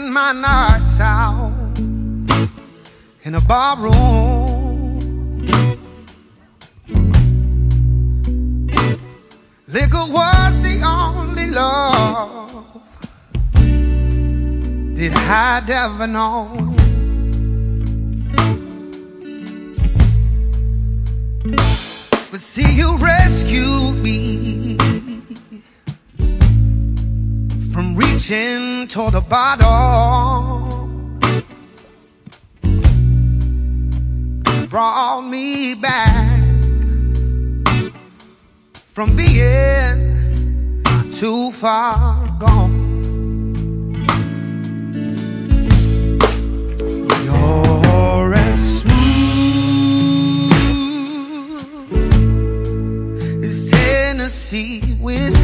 spend my nights out in a bar room. Liquor was the only love that I'd ever known. But see, you rescued me reaching toward the bottom. Brought me back from being too far gone. You're as smooth as Tennessee whiskey.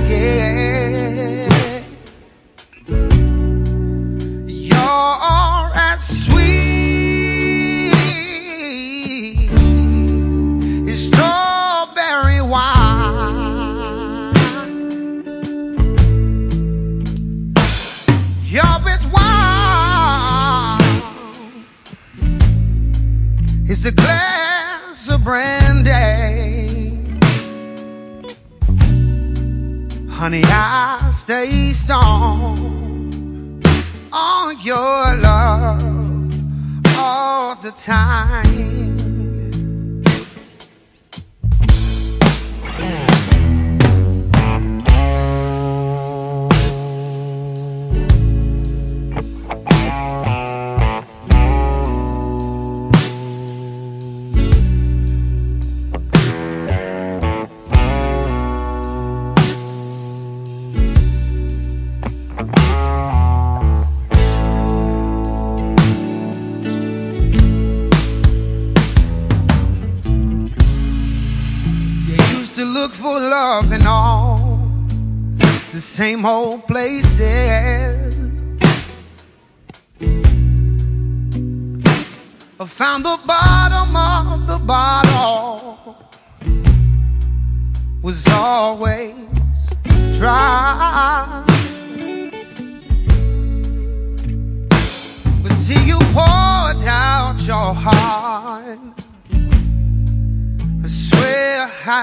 A glass of brandy. Honey, I stay strong on your love all the time. Look for love in all the same old places. I found the bottom of the bottle was always dry.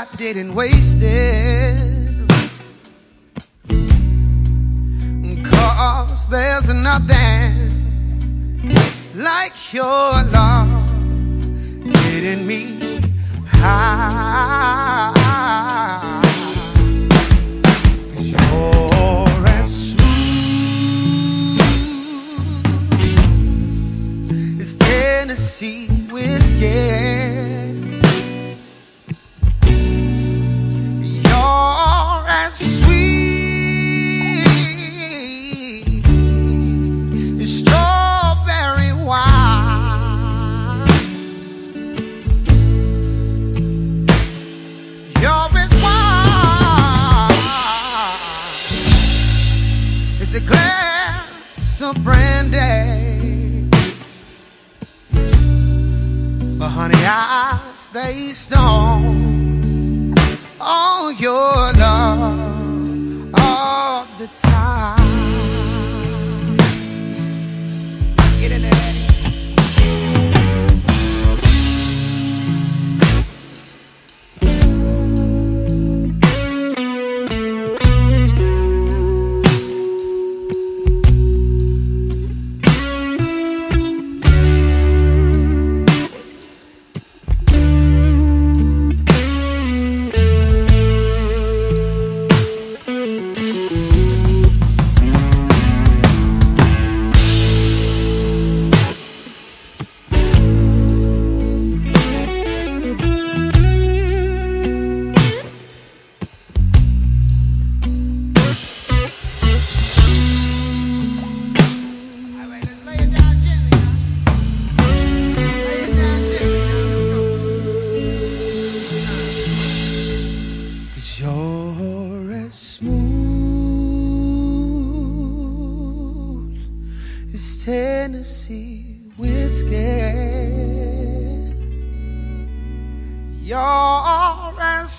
Swear I didn't waste it. Cause there's nothing like your of brandy. But honey, I stay strong on your love all the time. Tennessee whiskey. You're as